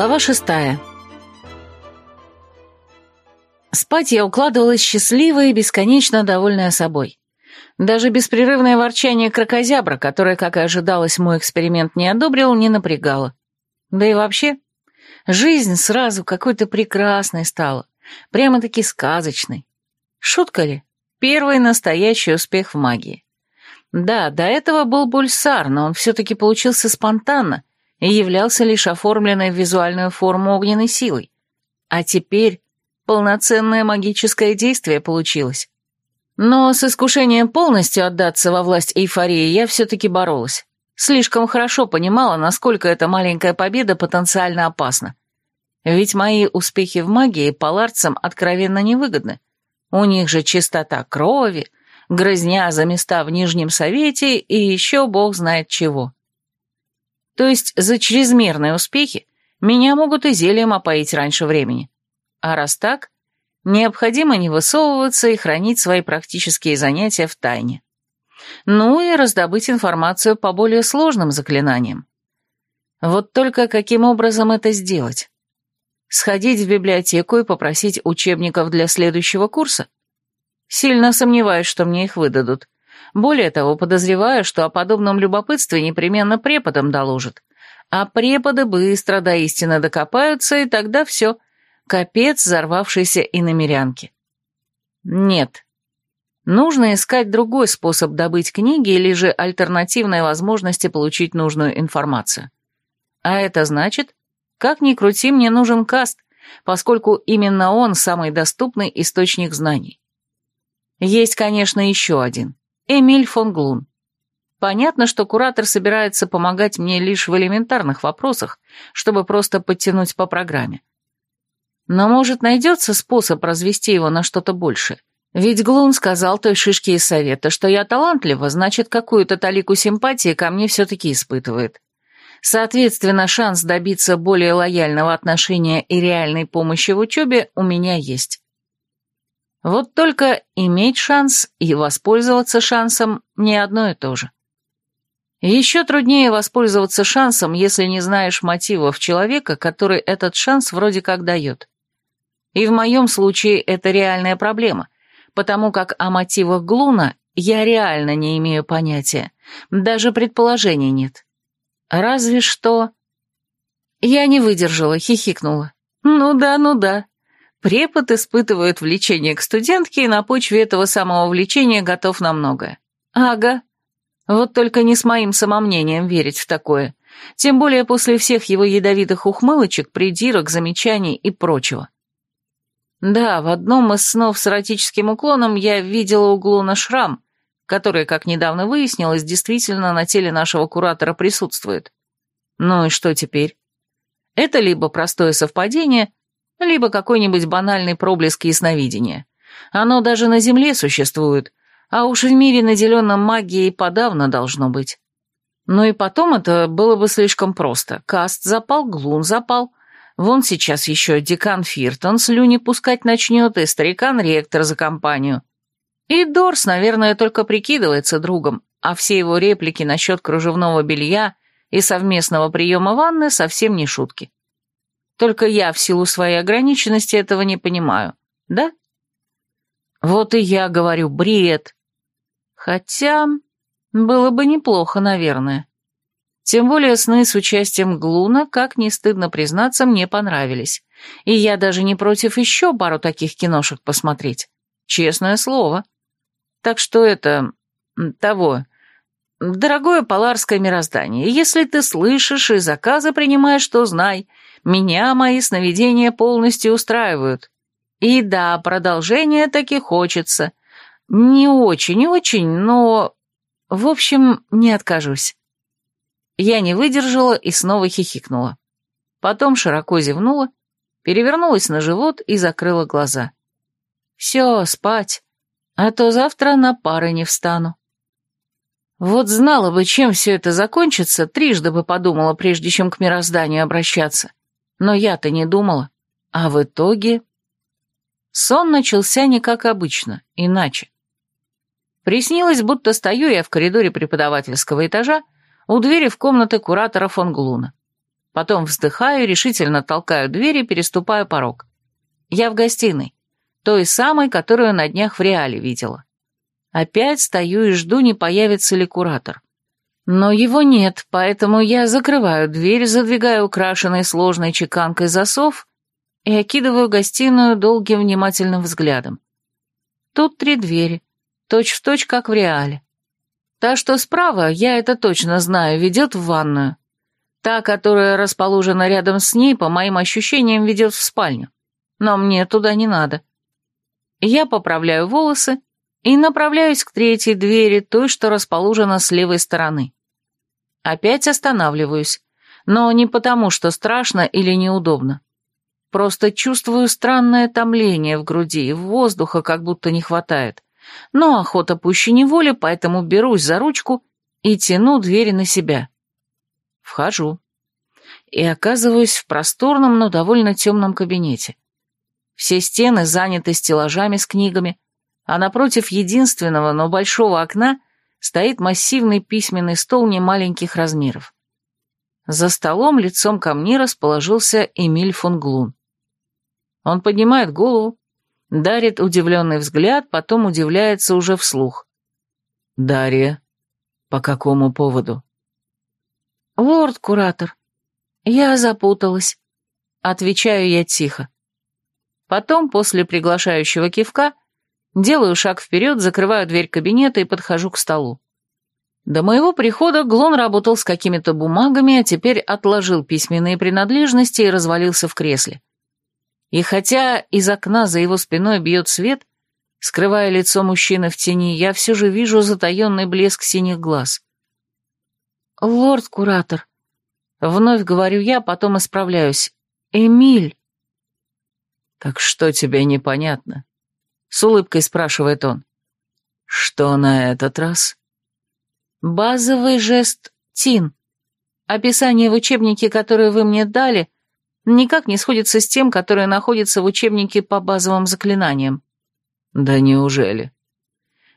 Глава шестая. Спать я укладывалась счастливая и бесконечно довольная собой. Даже беспрерывное ворчание крокозябра, которое, как и ожидалось, мой эксперимент не одобрил, не напрягало. Да и вообще, жизнь сразу какой-то прекрасной стала, прямо-таки сказочной. Шутка ли? Первый настоящий успех в магии. Да, до этого был Бульсар, но он все-таки получился спонтанно, и являлся лишь оформленной в визуальную форму огненной силой. А теперь полноценное магическое действие получилось. Но с искушением полностью отдаться во власть эйфории я все-таки боролась. Слишком хорошо понимала, насколько эта маленькая победа потенциально опасна. Ведь мои успехи в магии паларцам откровенно невыгодны. У них же чистота крови, грызня за места в Нижнем Совете и еще бог знает чего. То есть за чрезмерные успехи меня могут и зельем опоить раньше времени. А раз так, необходимо не высовываться и хранить свои практические занятия в тайне. Ну и раздобыть информацию по более сложным заклинаниям. Вот только каким образом это сделать? Сходить в библиотеку и попросить учебников для следующего курса? Сильно сомневаюсь, что мне их выдадут. Более того, подозреваю, что о подобном любопытстве непременно преподам доложат. А преподы быстро до истины докопаются, и тогда все. Капец взорвавшейся иномерянки. Нет. Нужно искать другой способ добыть книги или же альтернативные возможности получить нужную информацию. А это значит, как ни крути, мне нужен каст, поскольку именно он самый доступный источник знаний. Есть, конечно, еще один. Эмиль фон Глун. Понятно, что куратор собирается помогать мне лишь в элементарных вопросах, чтобы просто подтянуть по программе. Но, может, найдется способ развести его на что-то большее? Ведь Глун сказал той шишке из совета, что я талантлива, значит, какую-то талику симпатии ко мне все-таки испытывает. Соответственно, шанс добиться более лояльного отношения и реальной помощи в учебе у меня есть. Вот только иметь шанс и воспользоваться шансом не одно и то же. Еще труднее воспользоваться шансом, если не знаешь мотивов человека, который этот шанс вроде как дает. И в моем случае это реальная проблема, потому как о мотивах Глуна я реально не имею понятия, даже предположений нет. Разве что... Я не выдержала, хихикнула. «Ну да, ну да. Препод испытывает влечение к студентке и на почве этого самого влечения готов на многое. Ага. Вот только не с моим самомнением верить в такое. Тем более после всех его ядовитых ухмылочек, придирок, замечаний и прочего. Да, в одном из снов с эротическим уклоном я видела углу на шрам, который, как недавно выяснилось, действительно на теле нашего куратора присутствует. Ну и что теперь? Это либо простое совпадение – либо какой-нибудь банальный проблеск ясновидения. Оно даже на Земле существует, а уж в мире, наделенном магией, подавно должно быть. Но и потом это было бы слишком просто. Каст запал, Глун запал. Вон сейчас еще декан Фиртон слюни пускать начнет, и старикан-ректор за компанию. И Дорс, наверное, только прикидывается другом, а все его реплики насчет кружевного белья и совместного приема ванны совсем не шутки. Только я в силу своей ограниченности этого не понимаю. Да? Вот и я говорю, бред. Хотя было бы неплохо, наверное. Тем более сны с участием Глуна, как не стыдно признаться, мне понравились. И я даже не против еще пару таких киношек посмотреть. Честное слово. Так что это... того... Дорогое поларское мироздание, если ты слышишь и заказы принимаешь, то знай, меня мои сновидения полностью устраивают. И да, продолжение таки хочется. Не очень, очень, но... В общем, не откажусь. Я не выдержала и снова хихикнула. Потом широко зевнула, перевернулась на живот и закрыла глаза. Все, спать, а то завтра на пары не встану. Вот знала бы, чем все это закончится, трижды бы подумала, прежде чем к мирозданию обращаться. Но я-то не думала. А в итоге... Сон начался не как обычно, иначе. Приснилось, будто стою я в коридоре преподавательского этажа у двери в комнаты куратора фон Глуна. Потом вздыхаю, решительно толкаю дверь и переступаю порог. Я в гостиной, той самой, которую на днях в реале видела. Опять стою и жду, не появится ли куратор. Но его нет, поэтому я закрываю дверь, задвигаю украшенный сложной чеканкой засов и окидываю гостиную долгим внимательным взглядом. Тут три двери, точь-в-точь, точь, как в реале. Та, что справа, я это точно знаю, ведет в ванную. Та, которая расположена рядом с ней, по моим ощущениям, ведет в спальню. Но мне туда не надо. Я поправляю волосы и направляюсь к третьей двери, той, что расположена с левой стороны. Опять останавливаюсь, но не потому, что страшно или неудобно. Просто чувствую странное томление в груди, и воздуха как будто не хватает. Но охота пуще неволи, поэтому берусь за ручку и тяну двери на себя. Вхожу. И оказываюсь в просторном, но довольно темном кабинете. Все стены заняты стеллажами с книгами, а напротив единственного, но большого окна стоит массивный письменный стол немаленьких размеров. За столом лицом ко мне расположился Эмиль фон Глун. Он поднимает голову, дарит удивленный взгляд, потом удивляется уже вслух. «Дарья, по какому поводу?» «Лорд-куратор, я запуталась», — отвечаю я тихо. Потом, после приглашающего кивка, — Делаю шаг вперед, закрываю дверь кабинета и подхожу к столу. До моего прихода Глон работал с какими-то бумагами, а теперь отложил письменные принадлежности и развалился в кресле. И хотя из окна за его спиной бьет свет, скрывая лицо мужчины в тени, я все же вижу затаенный блеск синих глаз. «Лорд-куратор», — вновь говорю я, потом исправляюсь, — «Эмиль». «Так что тебе непонятно?» С улыбкой спрашивает он. Что на этот раз? Базовый жест «тин». Описание в учебнике, которое вы мне дали, никак не сходится с тем, которое находится в учебнике по базовым заклинаниям. Да неужели?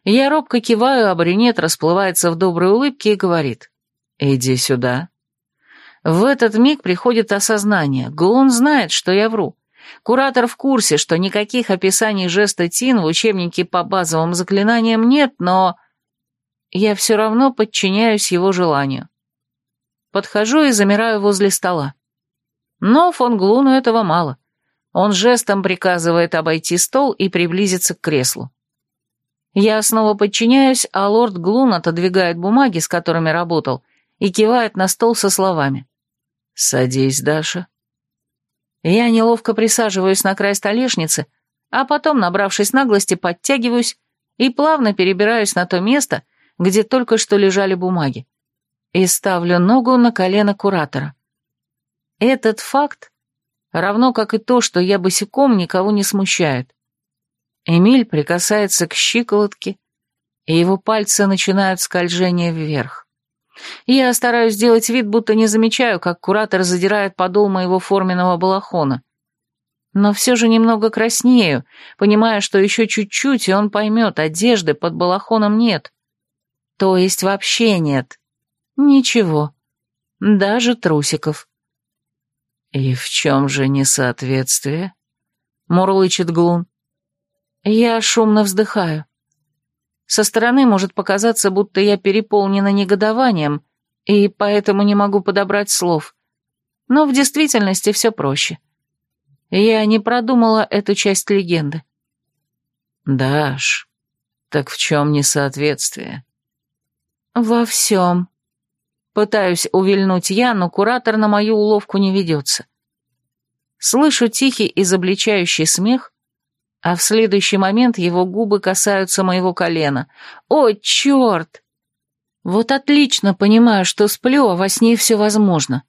Я робко киваю, а брюнет расплывается в доброй улыбке и говорит. «Иди сюда». В этот миг приходит осознание. Глун знает, что я вру. Куратор в курсе, что никаких описаний жеста Тин в учебнике по базовым заклинаниям нет, но... Я все равно подчиняюсь его желанию. Подхожу и замираю возле стола. Но фон Глуну этого мало. Он жестом приказывает обойти стол и приблизиться к креслу. Я снова подчиняюсь, а лорд Глун отодвигает бумаги, с которыми работал, и кивает на стол со словами. «Садись, Даша». Я неловко присаживаюсь на край столешницы, а потом, набравшись наглости, подтягиваюсь и плавно перебираюсь на то место, где только что лежали бумаги, и ставлю ногу на колено куратора. Этот факт, равно как и то, что я босиком, никого не смущает. Эмиль прикасается к щиколотке, и его пальцы начинают скольжение вверх. Я стараюсь сделать вид, будто не замечаю, как куратор задирает подол моего форменного балахона. Но все же немного краснею, понимая, что еще чуть-чуть, и он поймет, одежды под балахоном нет. То есть вообще нет. Ничего. Даже трусиков. «И в чем же несоответствие?» — мурлычет Глун. Я шумно вздыхаю. Со стороны может показаться, будто я переполнена негодованием, и поэтому не могу подобрать слов. Но в действительности все проще. Я не продумала эту часть легенды. «Даш, так в чем несоответствие?» «Во всем». Пытаюсь увильнуть я, но куратор на мою уловку не ведется. Слышу тихий изобличающий смех а в следующий момент его губы касаются моего колена. «О, черт!» Вот отлично понимаю, что сплю, а во сне все возможно.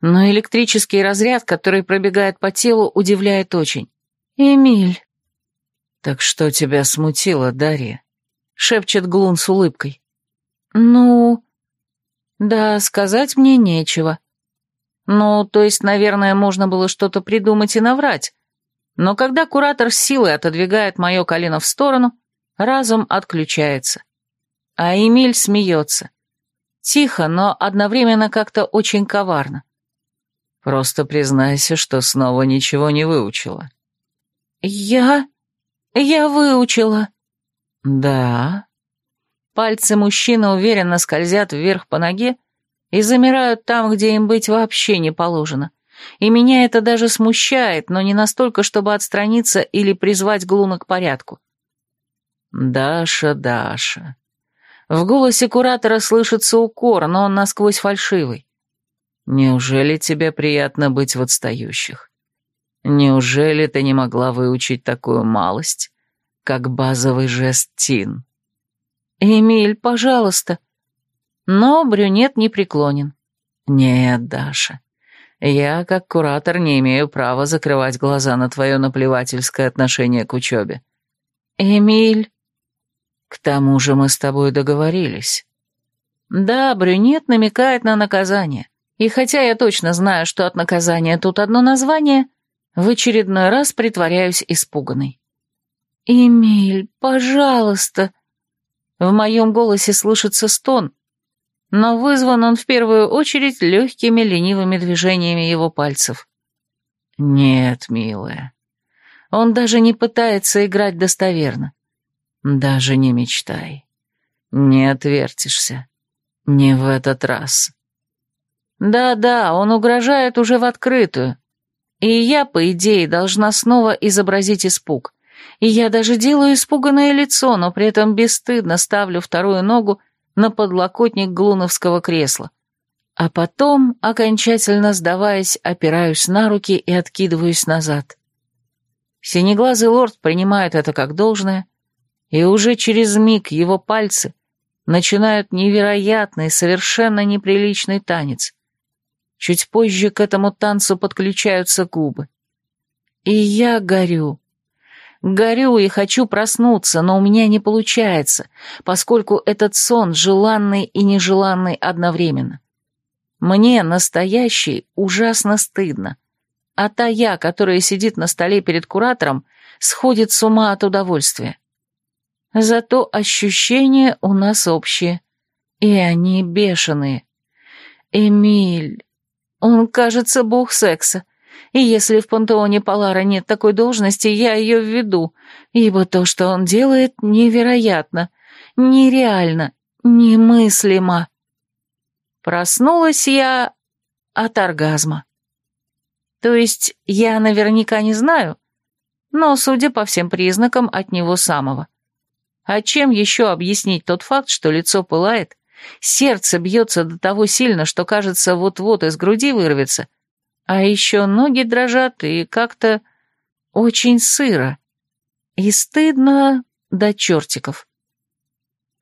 Но электрический разряд, который пробегает по телу, удивляет очень. «Эмиль!» «Так что тебя смутило, Дарья?» — шепчет Глун с улыбкой. «Ну...» «Да, сказать мне нечего. Ну, то есть, наверное, можно было что-то придумать и наврать, но когда куратор силой отодвигает мое колено в сторону, разум отключается. А Эмиль смеется. Тихо, но одновременно как-то очень коварно. «Просто признайся, что снова ничего не выучила». «Я... я выучила». «Да...» Пальцы мужчины уверенно скользят вверх по ноге и замирают там, где им быть вообще не положено — и меня это даже смущает, но не настолько, чтобы отстраниться или призвать Глуна к порядку. «Даша, Даша...» В голосе куратора слышится укор, но он насквозь фальшивый. «Неужели тебе приятно быть в отстающих? Неужели ты не могла выучить такую малость, как базовый жест Тин?» «Эмиль, пожалуйста». Но брюнет не преклонен. «Нет, Даша, я, как куратор, не имею права закрывать глаза на твое наплевательское отношение к учебе. Эмиль... К тому же мы с тобой договорились. Да, брюнет намекает на наказание. И хотя я точно знаю, что от наказания тут одно название, в очередной раз притворяюсь испуганной. «Эмиль, пожалуйста!» В моем голосе слышится стон, но вызван он в первую очередь легкими ленивыми движениями его пальцев. «Нет, милая, он даже не пытается играть достоверно. Даже не мечтай. Не отвертишься. Не в этот раз». «Да-да, он угрожает уже в открытую. И я, по идее, должна снова изобразить испуг. И я даже делаю испуганное лицо, но при этом бесстыдно ставлю вторую ногу на подлокотник глуновского кресла. А потом, окончательно сдаваясь, опираюсь на руки и откидываюсь назад. Синеглазый лорд принимает это как должное, и уже через миг его пальцы начинают невероятный, совершенно неприличный танец. Чуть позже к этому танцу подключаются губы. И я горю. Горю и хочу проснуться, но у меня не получается, поскольку этот сон желанный и нежеланный одновременно. Мне, настоящий, ужасно стыдно. А та я, которая сидит на столе перед куратором, сходит с ума от удовольствия. Зато ощущения у нас общие. И они бешеные. Эмиль. Он, кажется, бог секса. И если в пантеоне Палара нет такой должности, я ее введу, ибо то, что он делает, невероятно, нереально, немыслимо. Проснулась я от оргазма. То есть я наверняка не знаю, но, судя по всем признакам, от него самого. А чем еще объяснить тот факт, что лицо пылает, сердце бьется до того сильно, что, кажется, вот-вот из груди вырвется — а еще ноги дрожат и как-то очень сыро. И стыдно до чертиков.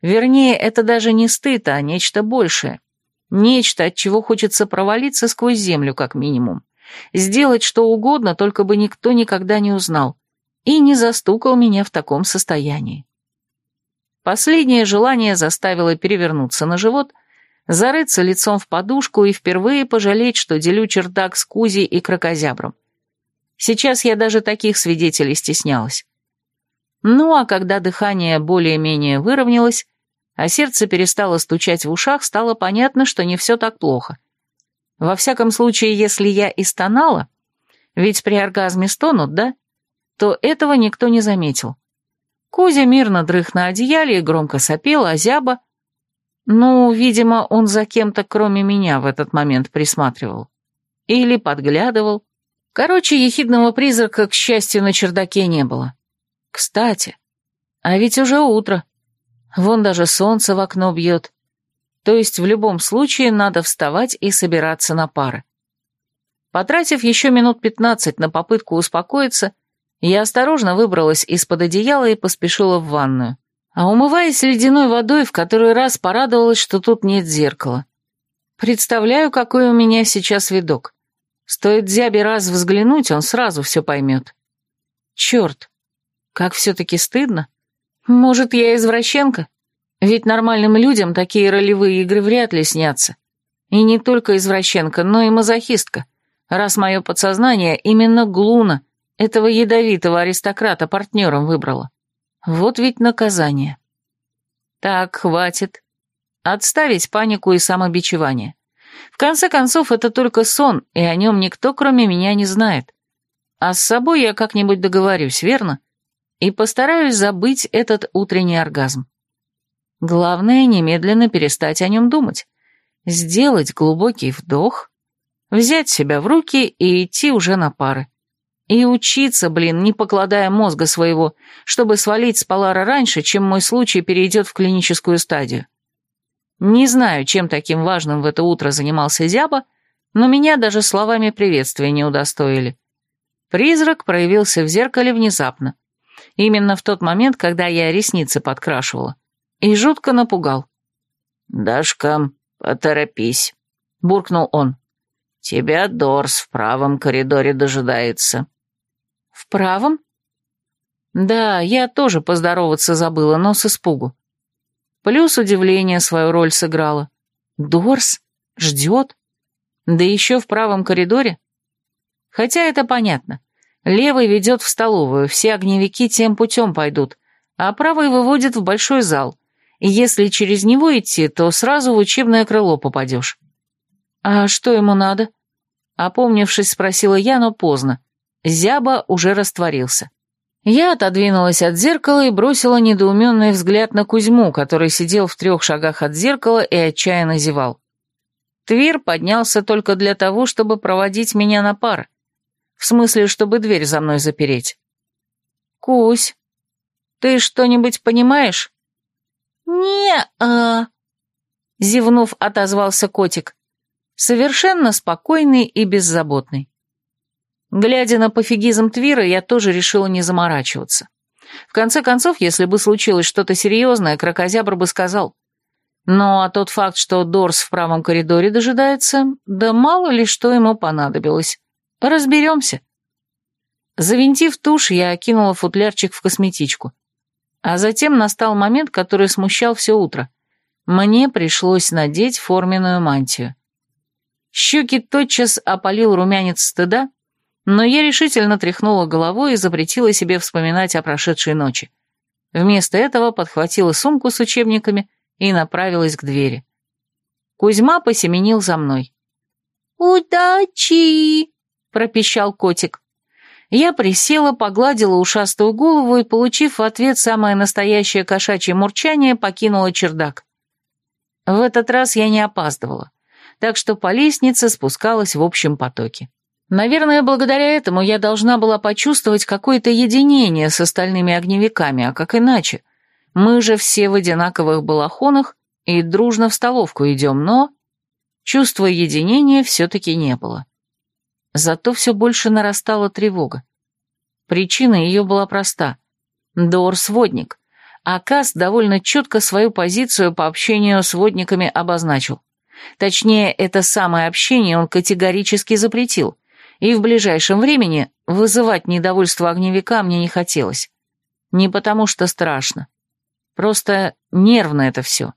Вернее, это даже не стыд, а нечто большее. Нечто, от чего хочется провалиться сквозь землю, как минимум. Сделать что угодно, только бы никто никогда не узнал. И не застукал меня в таком состоянии. Последнее желание заставило перевернуться на живот зарыться лицом в подушку и впервые пожалеть, что делю чердак с Кузей и крокозябром. Сейчас я даже таких свидетелей стеснялась. Ну а когда дыхание более-менее выровнялось, а сердце перестало стучать в ушах, стало понятно, что не все так плохо. Во всяком случае, если я и стонала, ведь при оргазме стонут, да, то этого никто не заметил. Кузя мирно дрых на одеяле и громко сопела, а зяба — ну, видимо, он за кем-то кроме меня в этот момент присматривал. Или подглядывал. Короче, ехидного призрака, к счастью, на чердаке не было. Кстати, а ведь уже утро. Вон даже солнце в окно бьет. То есть в любом случае надо вставать и собираться на пары. Потратив еще минут пятнадцать на попытку успокоиться, я осторожно выбралась из-под одеяла и поспешила в ванную а умываясь ледяной водой, в который раз порадовалась, что тут нет зеркала. Представляю, какой у меня сейчас видок. Стоит Зябе раз взглянуть, он сразу все поймет. Черт, как все-таки стыдно. Может, я извращенка? Ведь нормальным людям такие ролевые игры вряд ли снятся. И не только извращенка, но и мазохистка, раз мое подсознание именно Глуна, этого ядовитого аристократа, партнером выбрало. Вот ведь наказание. Так, хватит. Отставить панику и самобичевание. В конце концов, это только сон, и о нем никто, кроме меня, не знает. А с собой я как-нибудь договорюсь, верно? И постараюсь забыть этот утренний оргазм. Главное, немедленно перестать о нем думать. Сделать глубокий вдох, взять себя в руки и идти уже на пары. И учиться, блин, не покладая мозга своего, чтобы свалить с Полара раньше, чем мой случай перейдет в клиническую стадию. Не знаю, чем таким важным в это утро занимался Зяба, но меня даже словами приветствия не удостоили. Призрак проявился в зеркале внезапно. Именно в тот момент, когда я ресницы подкрашивала. И жутко напугал. «Дашка, поторопись», — буркнул он. «Тебя Дорс в правом коридоре дожидается» правом?» «Да, я тоже поздороваться забыла, но с испугу. Плюс удивление свою роль сыграло. Дорс ждет. Да еще в правом коридоре. Хотя это понятно. Левый ведет в столовую, все огневики тем путем пойдут, а правый выводит в большой зал. И если через него идти, то сразу в учебное крыло попадешь». «А что ему надо?» Опомнившись, спросила я, но поздно. Зяба уже растворился. Я отодвинулась от зеркала и бросила недоуменный взгляд на Кузьму, который сидел в трех шагах от зеркала и отчаянно зевал. Твир поднялся только для того, чтобы проводить меня на пар. В смысле, чтобы дверь за мной запереть. «Кусь, ты что-нибудь понимаешь?» «Не-а», — зевнув, отозвался котик. Совершенно спокойный и беззаботный. Глядя на пофигизм Твира, я тоже решила не заморачиваться. В конце концов, если бы случилось что-то серьезное, кракозябр бы сказал. Но а тот факт, что Дорс в правом коридоре дожидается, да мало ли что ему понадобилось. Разберемся. Завинтив тушь, я окинула футлярчик в косметичку. А затем настал момент, который смущал все утро. Мне пришлось надеть форменную мантию. Щеки тотчас опалил румянец стыда, но я решительно тряхнула головой и запретила себе вспоминать о прошедшей ночи. Вместо этого подхватила сумку с учебниками и направилась к двери. Кузьма посеменил за мной. «Удачи!» — пропищал котик. Я присела, погладила ушастую голову и, получив в ответ самое настоящее кошачье мурчание, покинула чердак. В этот раз я не опаздывала, так что по лестнице спускалась в общем потоке. Наверное, благодаря этому я должна была почувствовать какое-то единение с остальными огневиками, а как иначе? Мы же все в одинаковых балахонах и дружно в столовку идем, но... Чувства единения все-таки не было. Зато все больше нарастала тревога. Причина ее была проста. Дор — сводник, а Кас довольно четко свою позицию по общению с водниками обозначил. Точнее, это самое общение он категорически запретил, и в ближайшем времени вызывать недовольство огневика мне не хотелось. Не потому что страшно. Просто нервно это все.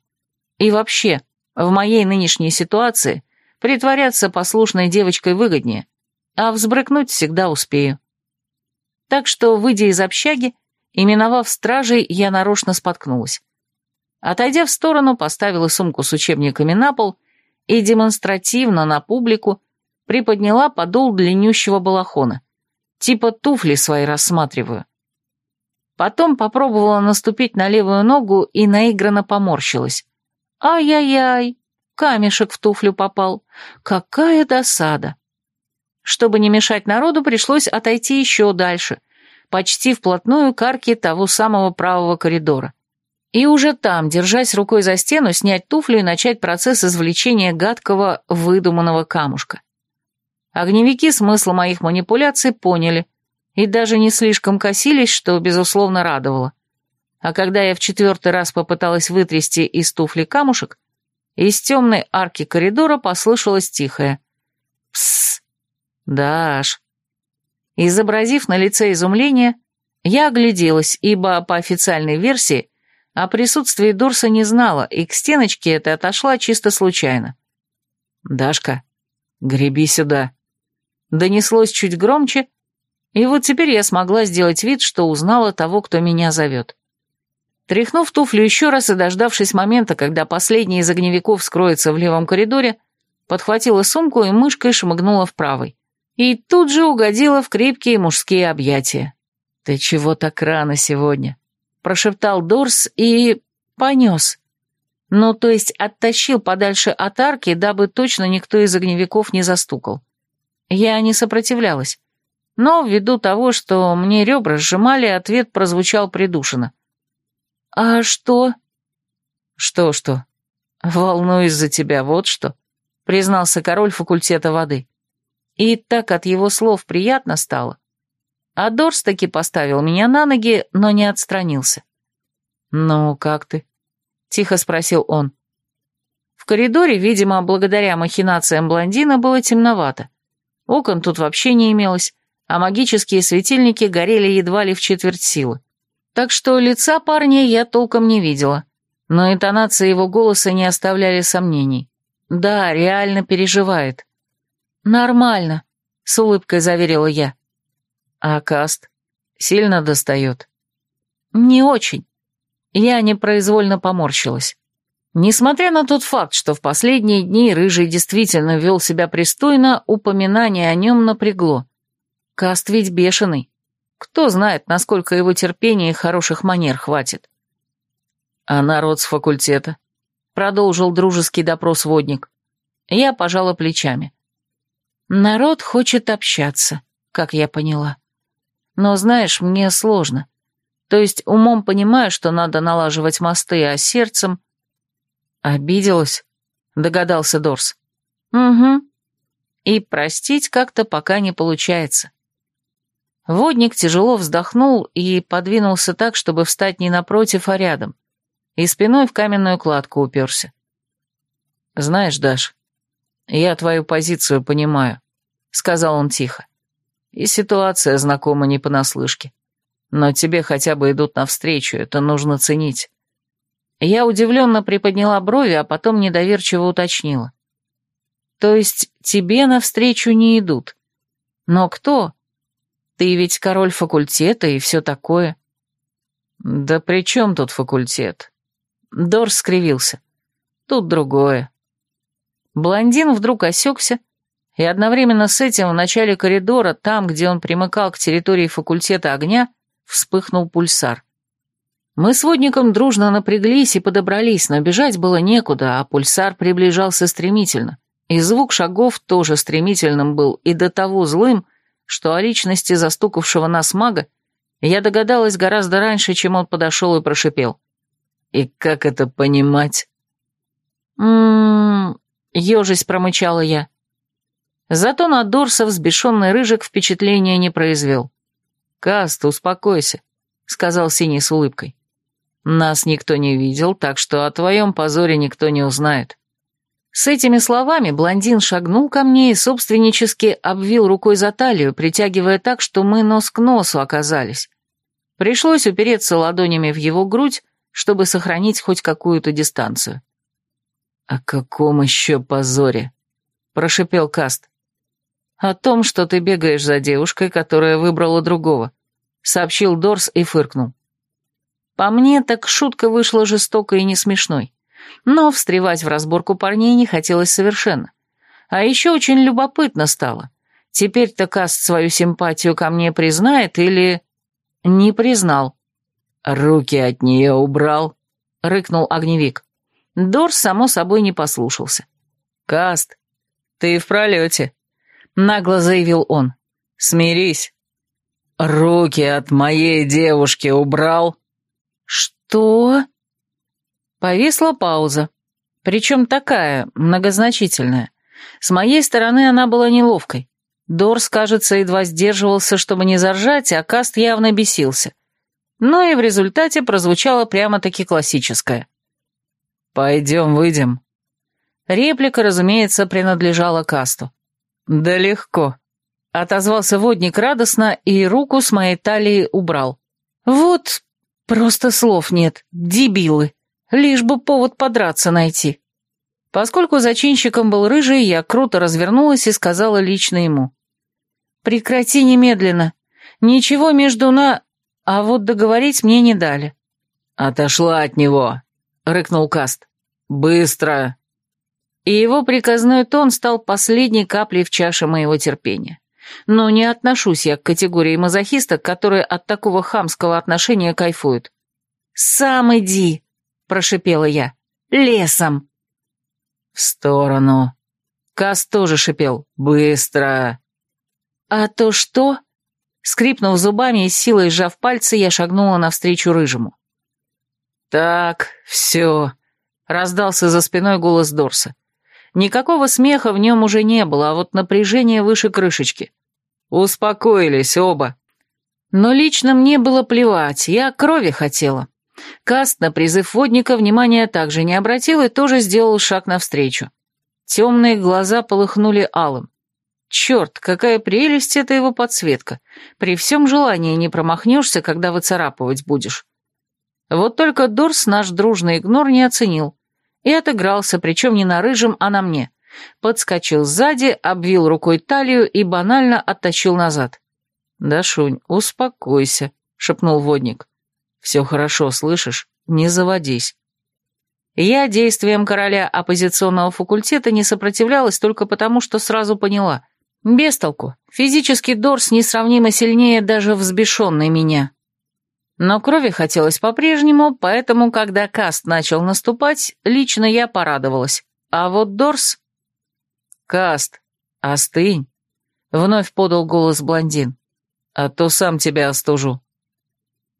И вообще, в моей нынешней ситуации притворяться послушной девочкой выгоднее, а взбрыкнуть всегда успею. Так что, выйдя из общаги, именовав стражей, я нарочно споткнулась. Отойдя в сторону, поставила сумку с учебниками на пол и демонстративно на публику – приподняла подол длиннющего балахона. Типа туфли свои рассматриваю. Потом попробовала наступить на левую ногу и наигранно поморщилась. Ай-яй-яй, камешек в туфлю попал. Какая досада. Чтобы не мешать народу, пришлось отойти еще дальше, почти вплотную к арке того самого правого коридора. И уже там, держась рукой за стену, снять туфлю и начать процесс извлечения гадкого, выдуманного камушка. Огневики смысл моих манипуляций поняли и даже не слишком косились, что, безусловно, радовало. А когда я в четвертый раз попыталась вытрясти из туфли камушек, из темной арки коридора послышалось тихое «Псс! Даш!». Изобразив на лице изумление, я огляделась, ибо по официальной версии о присутствии Дурса не знала, и к стеночке это отошла чисто случайно. «Дашка, греби сюда!» донеслось чуть громче, и вот теперь я смогла сделать вид, что узнала того, кто меня зовет. Тряхнув туфлю еще раз и дождавшись момента, когда последний из огневиков скроется в левом коридоре, подхватила сумку и мышкой шмыгнула в правый. И тут же угодила в крепкие мужские объятия. «Ты чего так рано сегодня?» — прошептал Дорс и... понес. Ну, то есть оттащил подальше от арки, дабы точно никто из огневиков не застукал. Я не сопротивлялась. Но ввиду того, что мне ребра сжимали, ответ прозвучал придушенно. «А что?» «Что-что? Волнуюсь за тебя, вот что», — признался король факультета воды. И так от его слов приятно стало. А Дорс таки поставил меня на ноги, но не отстранился. «Ну, как ты?» — тихо спросил он. В коридоре, видимо, благодаря махинациям блондина, было темновато. Окон тут вообще не имелось, а магические светильники горели едва ли в четверть силы. Так что лица парня я толком не видела, но интонации его голоса не оставляли сомнений. Да, реально переживает. «Нормально», — с улыбкой заверила я. «А каст сильно достает?» «Не очень». Я непроизвольно поморщилась. Несмотря на тот факт, что в последние дни Рыжий действительно вел себя пристойно, упоминание о нем напрягло. Каст ведь бешеный. Кто знает, насколько его терпения и хороших манер хватит. А народ с факультета? Продолжил дружеский допрос водник. Я пожала плечами. Народ хочет общаться, как я поняла. Но, знаешь, мне сложно. То есть умом понимаю, что надо налаживать мосты, а сердцем — «Обиделась?» — догадался Дорс. «Угу. И простить как-то пока не получается». Водник тяжело вздохнул и подвинулся так, чтобы встать не напротив, а рядом, и спиной в каменную кладку уперся. «Знаешь, Даш, я твою позицию понимаю», — сказал он тихо. «И ситуация знакома не понаслышке. Но тебе хотя бы идут навстречу, это нужно ценить. Я удивленно приподняла брови, а потом недоверчиво уточнила. «То есть тебе навстречу не идут? Но кто? Ты ведь король факультета и все такое». «Да при чем тут факультет?» Дор скривился. «Тут другое». Блондин вдруг осекся, и одновременно с этим в начале коридора, там, где он примыкал к территории факультета огня, вспыхнул пульсар. Мы с водником дружно напряглись и подобрались, но бежать было некуда, а пульсар приближался стремительно. И звук шагов тоже стремительным был и до того злым, что о личности застукавшего нас мага я догадалась гораздо раньше, чем он подошел и прошипел. «И как это понимать?» «М-м-м...» ежись промычала я. Зато на Дорса взбешенный рыжик впечатления не произвел. «Каст, успокойся», — сказал Синий с улыбкой. Нас никто не видел, так что о твоем позоре никто не узнает». С этими словами блондин шагнул ко мне и собственнически обвил рукой за талию, притягивая так, что мы нос к носу оказались. Пришлось упереться ладонями в его грудь, чтобы сохранить хоть какую-то дистанцию. «О каком еще позоре?» — прошипел Каст. «О том, что ты бегаешь за девушкой, которая выбрала другого», — сообщил Дорс и фыркнул. По мне, так шутка вышла жестокой и не смешной. Но встревать в разборку парней не хотелось совершенно. А еще очень любопытно стало. Теперь-то Каст свою симпатию ко мне признает или... Не признал. «Руки от нее убрал», — рыкнул огневик. Дорс, само собой, не послушался. «Каст, ты в пролете», — нагло заявил он. «Смирись». «Руки от моей девушки убрал», «Что?» Повисла пауза, причем такая, многозначительная. С моей стороны она была неловкой. Дорс, кажется, едва сдерживался, чтобы не заржать, а Каст явно бесился. Но и в результате прозвучало прямо-таки классическое. «Пойдем, выйдем». Реплика, разумеется, принадлежала Касту. «Да легко», — отозвался водник радостно и руку с моей талии убрал. «Вот Просто слов нет. Дебилы. Лишь бы повод подраться найти. Поскольку зачинщиком был рыжий, я круто развернулась и сказала лично ему. «Прекрати немедленно. Ничего между на...» А вот договорить мне не дали. «Отошла от него», — рыкнул Каст. «Быстро!» И его приказной тон стал последней каплей в чаше моего терпения. Но не отношусь я к категории мазохисток, которые от такого хамского отношения кайфуют. «Сам иди!» — прошипела я. «Лесом!» «В сторону!» Кас тоже шипел. «Быстро!» «А то что?» Скрипнув зубами и силой сжав пальцы, я шагнула навстречу рыжему. «Так, все», — раздался за спиной голос Дорса. Никакого смеха в нем уже не было, а вот напряжение выше крышечки. Успокоились оба. Но лично мне было плевать, я крови хотела. Каст на призыв водника внимания также не обратил и тоже сделал шаг навстречу. Темные глаза полыхнули алым. Черт, какая прелесть эта его подсветка. При всем желании не промахнешься, когда выцарапывать будешь. Вот только Дорс наш дружный игнор не оценил и отыгрался, причем не на рыжем, а на мне. Подскочил сзади, обвил рукой талию и банально оттащил назад. «Дашунь, успокойся», — шепнул водник. «Все хорошо, слышишь? Не заводись». Я действиям короля оппозиционного факультета не сопротивлялась только потому, что сразу поняла. Бестолку. Физический Дорс несравнимо сильнее даже взбешенной меня. Но крови хотелось по-прежнему, поэтому, когда Каст начал наступать, лично я порадовалась. А вот Дорс... «Каст, остынь!» — вновь подал голос блондин. «А то сам тебя остужу».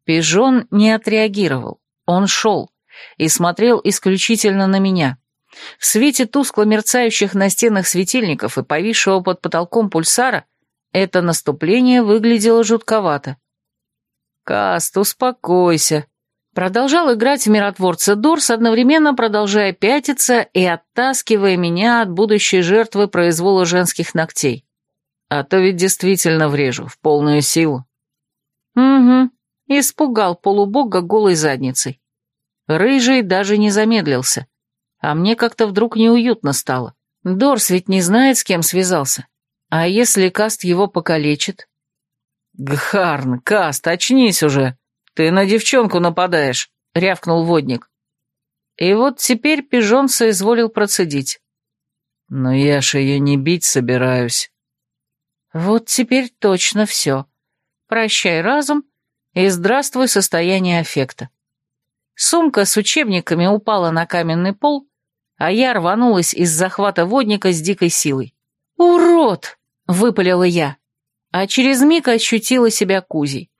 Пижон не отреагировал. Он шел и смотрел исключительно на меня. В свете тускло мерцающих на стенах светильников и повисшего под потолком пульсара это наступление выглядело жутковато. «Каст, успокойся», продолжал играть в миротворца Дорс, одновременно продолжая пятиться и оттаскивая меня от будущей жертвы произвола женских ногтей. А то ведь действительно врежу, в полную силу. Угу, испугал полубога голой задницей. Рыжий даже не замедлился. А мне как-то вдруг неуютно стало. Дорс ведь не знает, с кем связался. А если Каст его покалечит? «Гхарн, Каст, очнись уже! Ты на девчонку нападаешь!» — рявкнул водник. И вот теперь пижон соизволил процедить. «Но я ж ее не бить собираюсь». «Вот теперь точно все. Прощай разум и здравствуй состояние аффекта». Сумка с учебниками упала на каменный пол, а я рванулась из захвата водника с дикой силой. «Урод!» — выпалила я а через миг ощутила себя Кузей.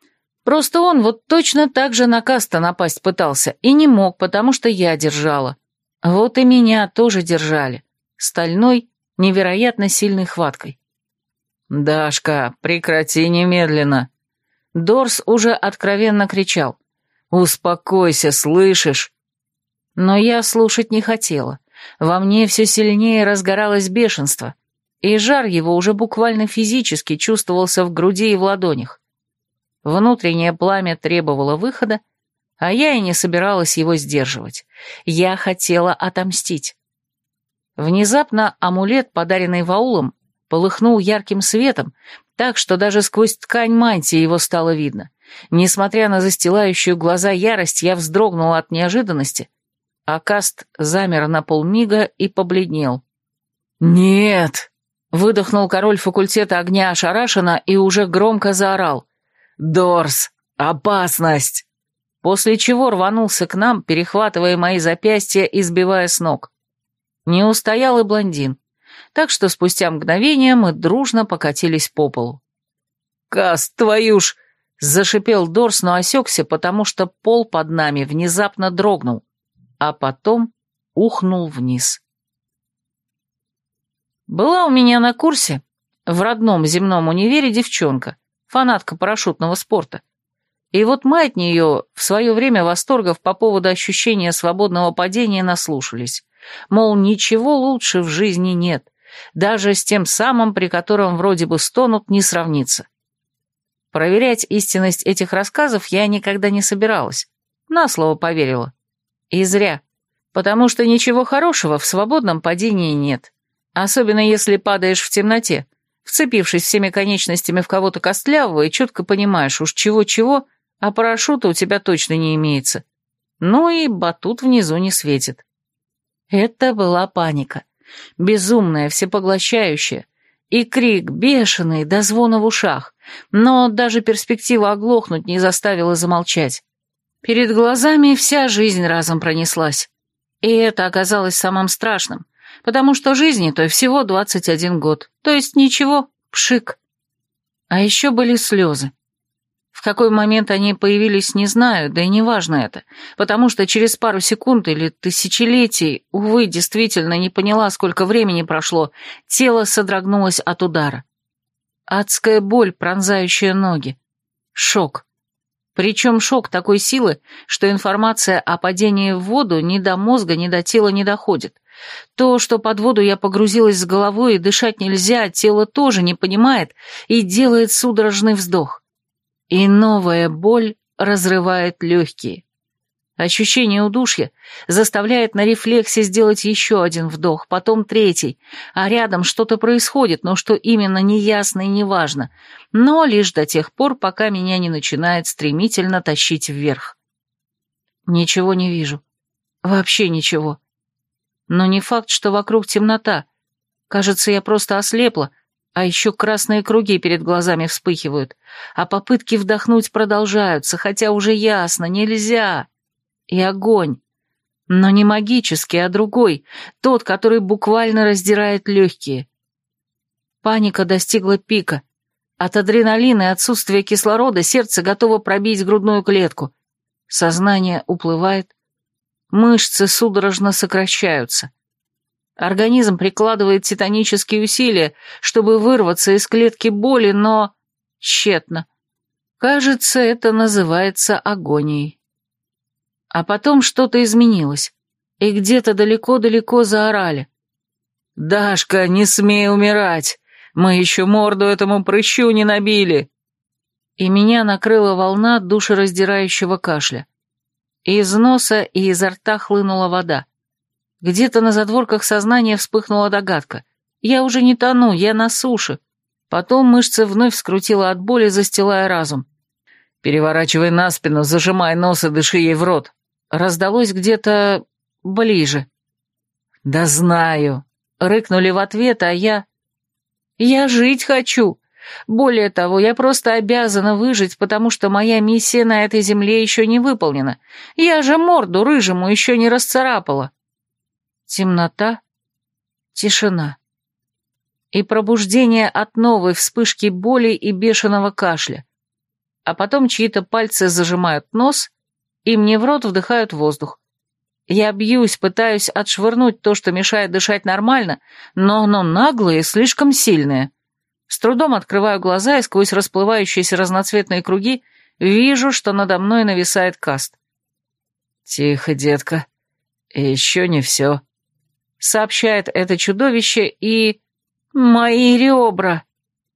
Просто он вот точно так же на Каста напасть пытался и не мог, потому что я держала. Вот и меня тоже держали. Стальной, невероятно сильной хваткой. «Дашка, прекрати немедленно!» Дорс уже откровенно кричал. «Успокойся, слышишь?» Но я слушать не хотела. Во мне все сильнее разгоралось бешенство и жар его уже буквально физически чувствовался в груди и в ладонях. Внутреннее пламя требовало выхода, а я и не собиралась его сдерживать. Я хотела отомстить. Внезапно амулет, подаренный Ваулом, полыхнул ярким светом, так что даже сквозь ткань мантии его стало видно. Несмотря на застилающую глаза ярость, я вздрогнула от неожиданности, а Каст замер на полмига и побледнел. «Нет!» Выдохнул король факультета огня ошарашенно и уже громко заорал. «Дорс! Опасность!» После чего рванулся к нам, перехватывая мои запястья и сбивая с ног. Не устоял и блондин. Так что спустя мгновение мы дружно покатились по полу. «Кас, твою ж!» — зашипел Дорс, но осекся, потому что пол под нами внезапно дрогнул, а потом ухнул вниз. Была у меня на курсе в родном земном универе девчонка, фанатка парашютного спорта. И вот мы от нее в свое время восторгов по поводу ощущения свободного падения наслушались. Мол, ничего лучше в жизни нет, даже с тем самым, при котором вроде бы стонут, не сравнится. Проверять истинность этих рассказов я никогда не собиралась. На слово поверила. И зря. Потому что ничего хорошего в свободном падении нет. Особенно если падаешь в темноте, вцепившись всеми конечностями в кого-то костлявого и четко понимаешь уж чего-чего, а парашюта у тебя точно не имеется. Ну и батут внизу не светит. Это была паника. Безумная, всепоглощающая. И крик, бешеный, до звона в ушах. Но даже перспектива оглохнуть не заставила замолчать. Перед глазами вся жизнь разом пронеслась. И это оказалось самым страшным потому что жизни той всего 21 год, то есть ничего, пшик. А еще были слезы. В какой момент они появились, не знаю, да и не важно это, потому что через пару секунд или тысячелетий, увы, действительно не поняла, сколько времени прошло, тело содрогнулось от удара. Адская боль, пронзающая ноги. Шок. Причем шок такой силы, что информация о падении в воду ни до мозга, ни до тела не доходит. То, что под воду я погрузилась с головой и дышать нельзя, тело тоже не понимает и делает судорожный вздох. И новая боль разрывает легкие. Ощущение удушья заставляет на рефлексе сделать еще один вдох, потом третий, а рядом что-то происходит, но что именно неясно и неважно, но лишь до тех пор, пока меня не начинает стремительно тащить вверх. Ничего не вижу. Вообще ничего. Но не факт, что вокруг темнота. Кажется, я просто ослепла, а еще красные круги перед глазами вспыхивают, а попытки вдохнуть продолжаются, хотя уже ясно, нельзя. И огонь. Но не магический, а другой, тот, который буквально раздирает легкие. Паника достигла пика. От адреналина и отсутствия кислорода сердце готово пробить грудную клетку. Сознание уплывает, Мышцы судорожно сокращаются. Организм прикладывает титанические усилия, чтобы вырваться из клетки боли, но... тщетно. Кажется, это называется агонией. А потом что-то изменилось, и где-то далеко-далеко заорали. «Дашка, не смей умирать! Мы еще морду этому прыщу не набили!» И меня накрыла волна душераздирающего кашля. Из носа и изо рта хлынула вода. Где-то на задворках сознания вспыхнула догадка. «Я уже не тону, я на суше». Потом мышцы вновь скрутила от боли, застилая разум. «Переворачивай на спину, зажимай нос и дыши ей в рот». Раздалось где-то... ближе. «Да знаю!» — рыкнули в ответ, а я... «Я жить хочу!» Более того, я просто обязана выжить, потому что моя миссия на этой земле еще не выполнена. Я же морду рыжему еще не расцарапала. Темнота, тишина и пробуждение от новой вспышки боли и бешеного кашля. А потом чьи-то пальцы зажимают нос, и мне в рот вдыхают воздух. Я бьюсь, пытаюсь отшвырнуть то, что мешает дышать нормально, но оно наглое и слишком сильное. С трудом открываю глаза и сквозь расплывающиеся разноцветные круги вижу, что надо мной нависает каст. «Тихо, детка. Еще не все», — сообщает это чудовище и... «Мои ребра!»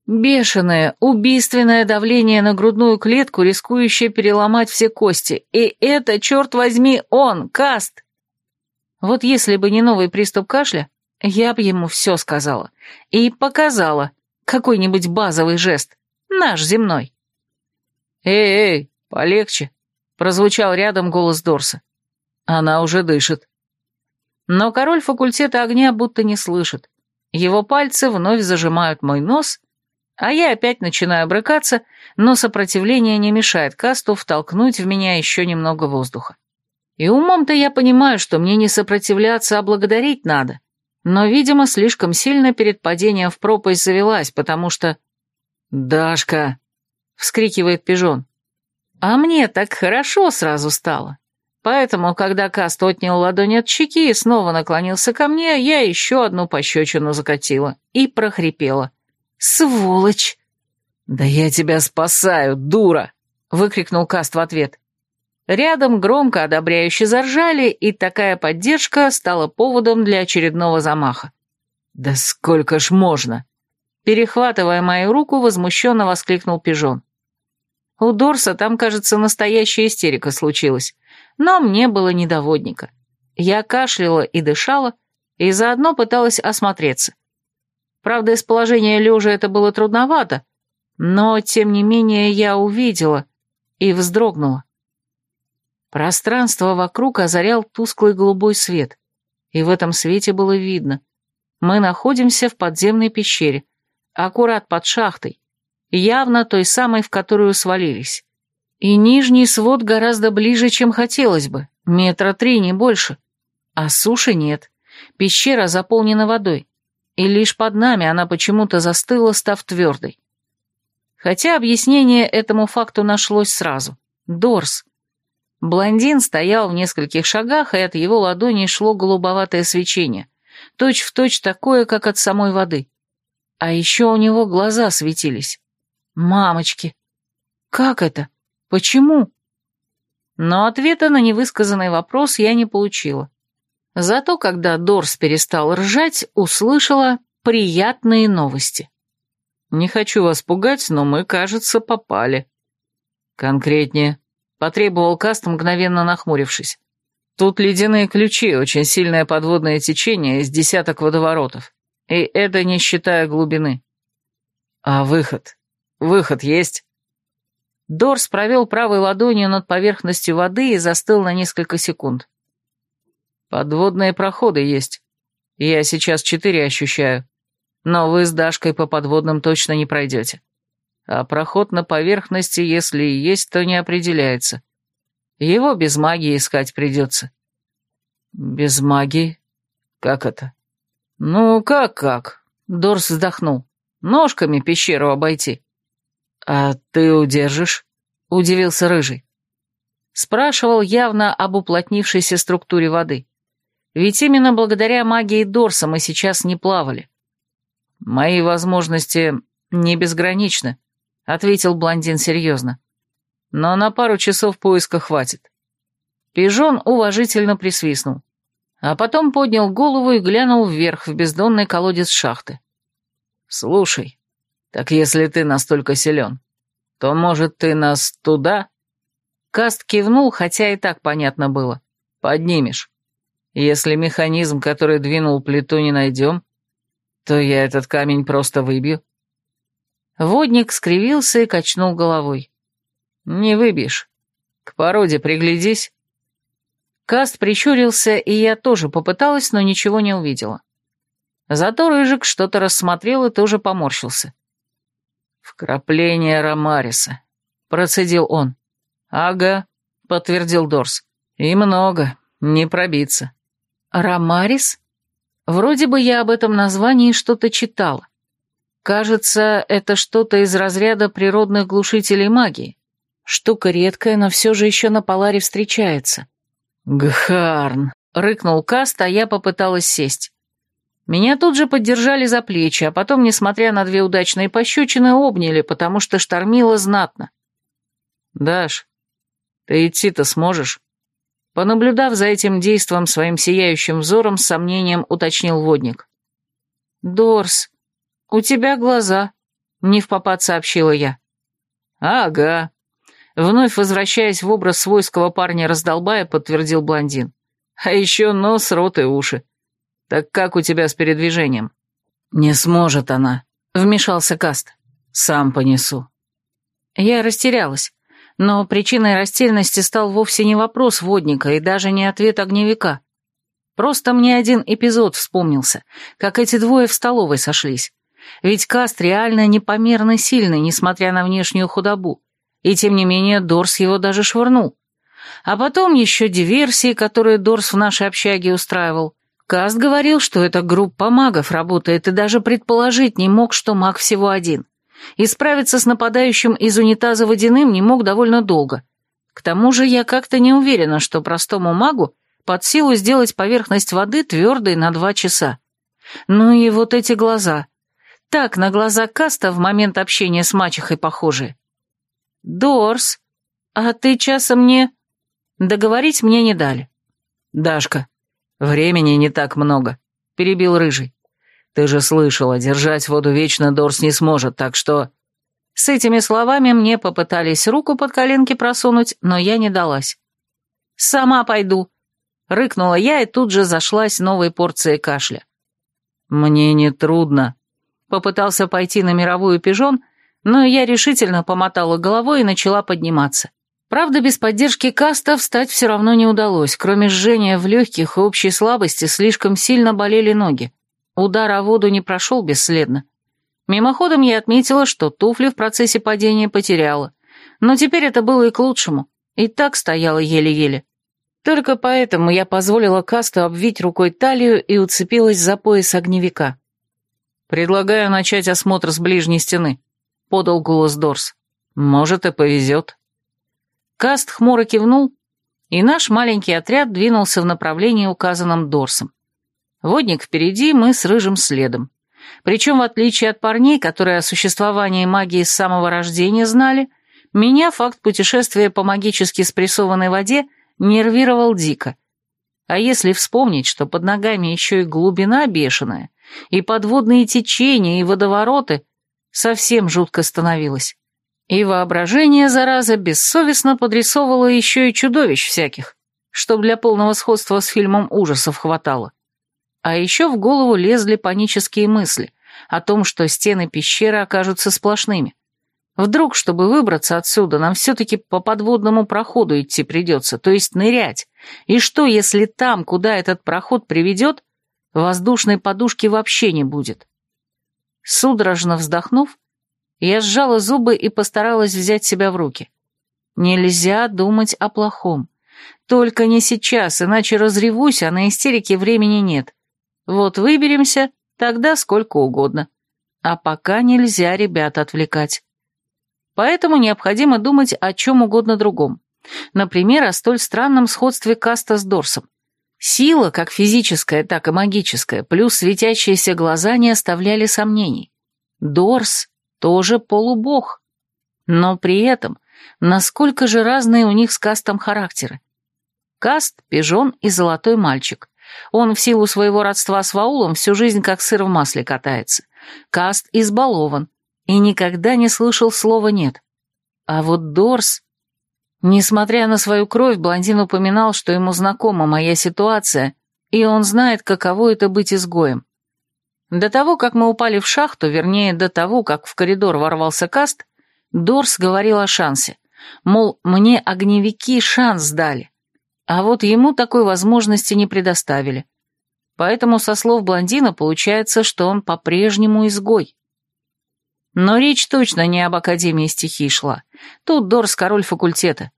Бешеное, убийственное давление на грудную клетку, рискующее переломать все кости. И это, черт возьми, он, Каст! Вот если бы не новый приступ кашля, я бы ему все сказала. И показала. Какой-нибудь базовый жест. Наш земной. «Эй, эй, полегче!» — прозвучал рядом голос Дорса. «Она уже дышит». Но король факультета огня будто не слышит. Его пальцы вновь зажимают мой нос, а я опять начинаю брыкаться, но сопротивление не мешает касту втолкнуть в меня еще немного воздуха. И умом-то я понимаю, что мне не сопротивляться, а благодарить надо но, видимо, слишком сильно перед падением в пропасть завелась, потому что... «Дашка!» — вскрикивает пижон. «А мне так хорошо сразу стало. Поэтому, когда Каст отнял ладонь от щеки и снова наклонился ко мне, я еще одну пощечину закатила и прохрипела. «Сволочь!» «Да я тебя спасаю, дура!» — выкрикнул Каст в ответ. Рядом громко одобряюще заржали, и такая поддержка стала поводом для очередного замаха. «Да сколько ж можно!» Перехватывая мою руку, возмущенно воскликнул пижон. У Дорса там, кажется, настоящая истерика случилась, но мне было недоводника. Я кашляла и дышала, и заодно пыталась осмотреться. Правда, из положения лежа это было трудновато, но, тем не менее, я увидела и вздрогнула. Пространство вокруг озарял тусклый голубой свет, и в этом свете было видно. Мы находимся в подземной пещере, аккурат под шахтой, явно той самой, в которую свалились. И нижний свод гораздо ближе, чем хотелось бы, метра три, не больше. А суши нет. Пещера заполнена водой, и лишь под нами она почему-то застыла, став твердой. Хотя объяснение этому факту нашлось сразу. Дорс, Блондин стоял в нескольких шагах, и от его ладони шло голубоватое свечение, точь-в-точь точь такое, как от самой воды. А еще у него глаза светились. «Мамочки! Как это? Почему?» Но ответа на невысказанный вопрос я не получила. Зато, когда Дорс перестал ржать, услышала приятные новости. «Не хочу вас пугать, но мы, кажется, попали». «Конкретнее», Потребовал Каст, мгновенно нахмурившись. Тут ледяные ключи, очень сильное подводное течение из десяток водоворотов. И это не считая глубины. А выход? Выход есть? Дорс провел правой ладонью над поверхностью воды и застыл на несколько секунд. Подводные проходы есть. Я сейчас четыре ощущаю. Но вы с Дашкой по подводным точно не пройдете а проход на поверхности, если и есть, то не определяется. Его без магии искать придется». «Без магии? Как это?» «Ну, как-как?» — Дорс вздохнул. «Ножками пещеру обойти». «А ты удержишь?» — удивился Рыжий. Спрашивал явно об уплотнившейся структуре воды. Ведь именно благодаря магии Дорса мы сейчас не плавали. Мои возможности не безграничны ответил блондин серьезно. Но на пару часов поиска хватит. Пижон уважительно присвистнул, а потом поднял голову и глянул вверх в бездонный колодец шахты. «Слушай, так если ты настолько силен, то, может, ты нас туда?» Каст кивнул, хотя и так понятно было. «Поднимешь. Если механизм, который двинул плиту, не найдем, то я этот камень просто выбью. Водник скривился и качнул головой. «Не выбьешь. К породе приглядись». Каст прищурился, и я тоже попыталась, но ничего не увидела. Зато Рыжик что-то рассмотрел и тоже поморщился. «Вкрапление Ромариса», — процедил он. «Ага», — подтвердил Дорс. «И много. Не пробиться». «Ромарис? Вроде бы я об этом названии что-то читала. Кажется, это что-то из разряда природных глушителей магии. Штука редкая, но все же еще на Поларе встречается. «Гхарн!» — рыкнул Каст, а я попыталась сесть. Меня тут же поддержали за плечи, а потом, несмотря на две удачные пощечины, обняли, потому что штормило знатно. «Даш, ты идти-то сможешь?» Понаблюдав за этим действом своим сияющим взором, с сомнением уточнил водник. «Дорс, «У тебя глаза», — не в попад сообщила я. «Ага», — вновь возвращаясь в образ свойского парня-раздолбая, подтвердил блондин. «А еще нос, рот и уши. Так как у тебя с передвижением?» «Не сможет она», — вмешался Каст. «Сам понесу». Я растерялась, но причиной растерянности стал вовсе не вопрос водника и даже не ответ огневика. Просто мне один эпизод вспомнился, как эти двое в столовой сошлись. Ведь Каст реально непомерно сильный, несмотря на внешнюю худобу. И тем не менее Дорс его даже швырнул. А потом еще диверсии, которые Дорс в нашей общаге устраивал. Каст говорил, что эта группа магов работает, и даже предположить не мог, что маг всего один. И справиться с нападающим из унитаза водяным не мог довольно долго. К тому же я как-то не уверена, что простому магу под силу сделать поверхность воды твердой на два часа. Ну и вот эти глаза. Так на глаза Каста в момент общения с мачехой похожи. «Дорс, а ты часа мне...» Договорить мне не дали. «Дашка, времени не так много», — перебил Рыжий. «Ты же слышала, держать воду вечно Дорс не сможет, так что...» С этими словами мне попытались руку под коленки просунуть, но я не далась. «Сама пойду», — рыкнула я и тут же зашлась новой порцией кашля. «Мне не трудно», Попытался пойти на мировую пижон, но я решительно помотала головой и начала подниматься. Правда, без поддержки каста встать все равно не удалось. Кроме жжения в легких и общей слабости, слишком сильно болели ноги. Удар о воду не прошел бесследно. Мимоходом я отметила, что туфли в процессе падения потеряла. Но теперь это было и к лучшему. И так стояла еле-еле. Только поэтому я позволила касту обвить рукой талию и уцепилась за пояс огневика. «Предлагаю начать осмотр с ближней стены», — подал голос Дорс. «Может, и повезет». Каст хмуро кивнул, и наш маленький отряд двинулся в направлении, указанном Дорсом. Водник впереди, мы с Рыжим следом. Причем, в отличие от парней, которые о существовании магии с самого рождения знали, меня факт путешествия по магически спрессованной воде нервировал дико. А если вспомнить, что под ногами еще и глубина бешеная, и подводные течения, и водовороты, совсем жутко становилось. И воображение, зараза, бессовестно подрисовывало еще и чудовищ всяких, чтоб для полного сходства с фильмом ужасов хватало. А еще в голову лезли панические мысли о том, что стены пещеры окажутся сплошными. Вдруг, чтобы выбраться отсюда, нам все-таки по подводному проходу идти придется, то есть нырять. И что, если там, куда этот проход приведет, Воздушной подушки вообще не будет. Судорожно вздохнув, я сжала зубы и постаралась взять себя в руки. Нельзя думать о плохом. Только не сейчас, иначе разревусь, а на истерике времени нет. Вот выберемся, тогда сколько угодно. А пока нельзя ребят отвлекать. Поэтому необходимо думать о чем угодно другом. Например, о столь странном сходстве Каста с Дорсом. Сила, как физическая, так и магическая, плюс светящиеся глаза не оставляли сомнений. Дорс тоже полубог. Но при этом, насколько же разные у них с Кастом характеры. Каст — пижон и золотой мальчик. Он в силу своего родства с Ваулом всю жизнь как сыр в масле катается. Каст избалован и никогда не слышал слова «нет». А вот Дорс Несмотря на свою кровь, блондин упоминал, что ему знакома моя ситуация, и он знает, каково это быть изгоем. До того, как мы упали в шахту, вернее, до того, как в коридор ворвался каст, Дорс говорил о шансе. Мол, мне огневики шанс дали, а вот ему такой возможности не предоставили. Поэтому, со слов блондина, получается, что он по-прежнему изгой. Но речь точно не об Академии стихий шла. Тут Дорс король факультета.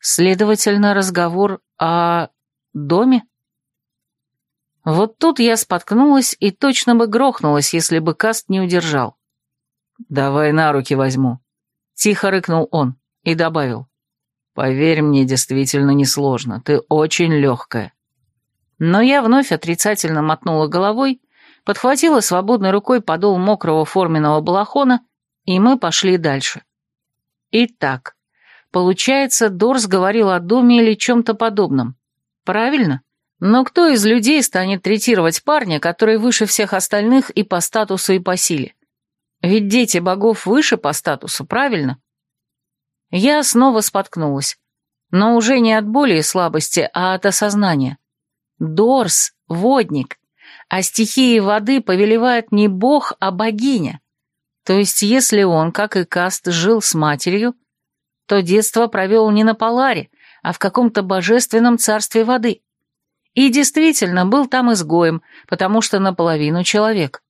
Следовательно, разговор о... доме? Вот тут я споткнулась и точно бы грохнулась, если бы Каст не удержал. «Давай на руки возьму», — тихо рыкнул он и добавил. «Поверь мне, действительно несложно, ты очень легкая». Но я вновь отрицательно мотнула головой подхватила свободной рукой подол мокрого форменного балахона, и мы пошли дальше. Итак, получается, Дорс говорил о доме или чем-то подобном. Правильно? Но кто из людей станет третировать парня, который выше всех остальных и по статусу, и по силе? Ведь дети богов выше по статусу, правильно? Я снова споткнулась. Но уже не от боли и слабости, а от осознания. Дорс — водник, а стихии воды повелевает не бог, а богиня. То есть если он, как и Каст, жил с матерью, то детство провел не на Паларе, а в каком-то божественном царстве воды. И действительно был там изгоем, потому что наполовину человек.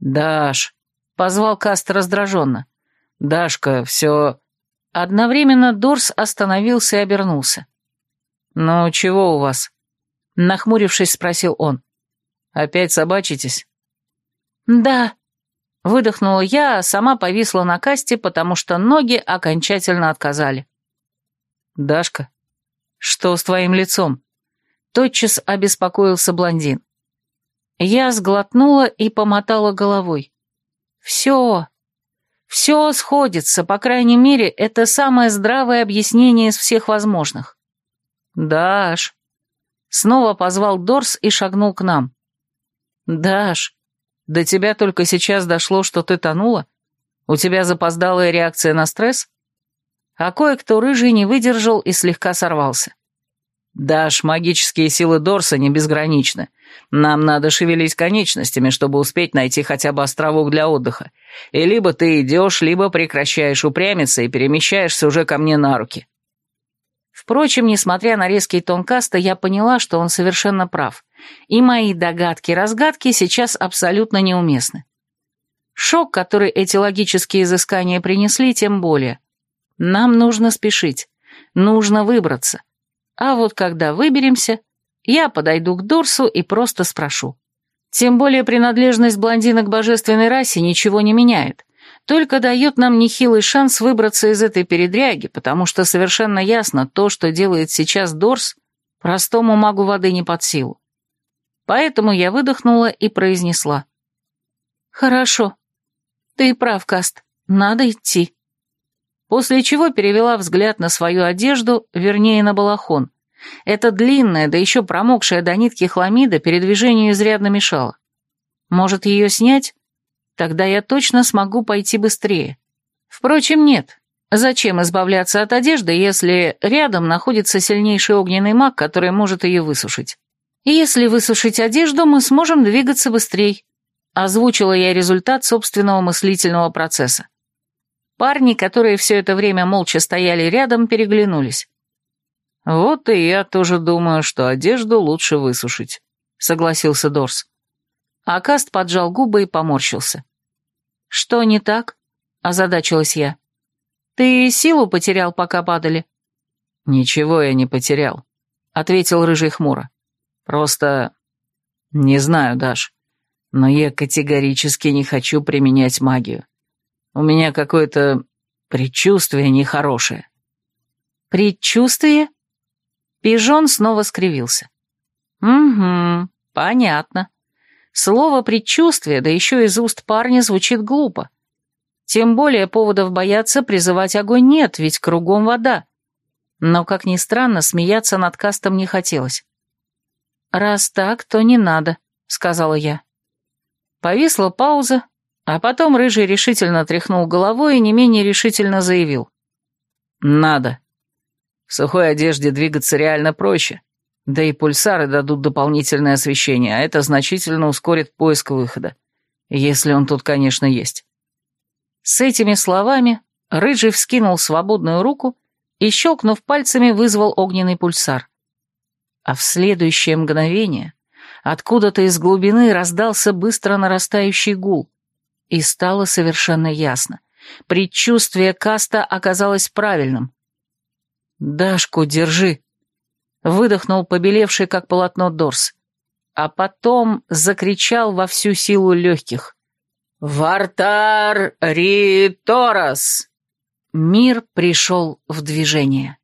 «Даш», — позвал Каст раздраженно, — «Дашка, все...» Одновременно Дорс остановился и обернулся. «Ну, чего у вас?» — нахмурившись, спросил он. Опять собачитесь?» «Да», — выдохнула я, сама повисла на касте, потому что ноги окончательно отказали. «Дашка, что с твоим лицом?» Тотчас обеспокоился блондин. Я сглотнула и помотала головой. «Все, все сходится, по крайней мере, это самое здравое объяснение из всех возможных». «Даш!» Снова позвал Дорс и шагнул к нам. «Даш, до тебя только сейчас дошло, что ты тонула? У тебя запоздалая реакция на стресс?» А кое-кто рыжий не выдержал и слегка сорвался. «Даш, магические силы Дорса не безграничны. Нам надо шевелить конечностями, чтобы успеть найти хотя бы островок для отдыха. И либо ты идешь, либо прекращаешь упрямиться и перемещаешься уже ко мне на руки». Впрочем, несмотря на резкий тон Каста, я поняла, что он совершенно прав и мои догадки-разгадки сейчас абсолютно неуместны. Шок, который эти логические изыскания принесли, тем более. Нам нужно спешить, нужно выбраться. А вот когда выберемся, я подойду к Дорсу и просто спрошу. Тем более принадлежность блондина к божественной расе ничего не меняет, только дает нам нехилый шанс выбраться из этой передряги, потому что совершенно ясно, то, что делает сейчас Дорс, простому магу воды не под силу. Поэтому я выдохнула и произнесла. «Хорошо. Ты прав, Каст. Надо идти». После чего перевела взгляд на свою одежду, вернее, на балахон. Эта длинная, да еще промокшая до нитки хламида передвижению изрядно мешала. Может, ее снять? Тогда я точно смогу пойти быстрее. Впрочем, нет. Зачем избавляться от одежды, если рядом находится сильнейший огненный маг, который может ее высушить? И если высушить одежду, мы сможем двигаться быстрее. Озвучила я результат собственного мыслительного процесса. Парни, которые все это время молча стояли рядом, переглянулись. «Вот и я тоже думаю, что одежду лучше высушить», — согласился Дорс. Акаст поджал губы и поморщился. «Что не так?» — озадачилась я. «Ты силу потерял, пока падали?» «Ничего я не потерял», — ответил Рыжий хмуро. Просто... Не знаю, Даш, но я категорически не хочу применять магию. У меня какое-то предчувствие нехорошее». «Предчувствие?» Пижон снова скривился. «Угу, понятно. Слово «предчувствие», да еще из уст парня звучит глупо. Тем более поводов бояться призывать огонь нет, ведь кругом вода. Но, как ни странно, смеяться над кастом не хотелось. «Раз так, то не надо», — сказала я. Повисла пауза, а потом Рыжий решительно тряхнул головой и не менее решительно заявил. «Надо. В сухой одежде двигаться реально проще, да и пульсары дадут дополнительное освещение, а это значительно ускорит поиск выхода, если он тут, конечно, есть». С этими словами Рыжий вскинул свободную руку и, щелкнув пальцами, вызвал огненный пульсар а в следующее мгновение откуда-то из глубины раздался быстро нарастающий гул, и стало совершенно ясно. Предчувствие Каста оказалось правильным. «Дашку, держи!» — выдохнул побелевший, как полотно, Дорс. А потом закричал во всю силу легких. «Вартар Риторас!» Мир пришел в движение.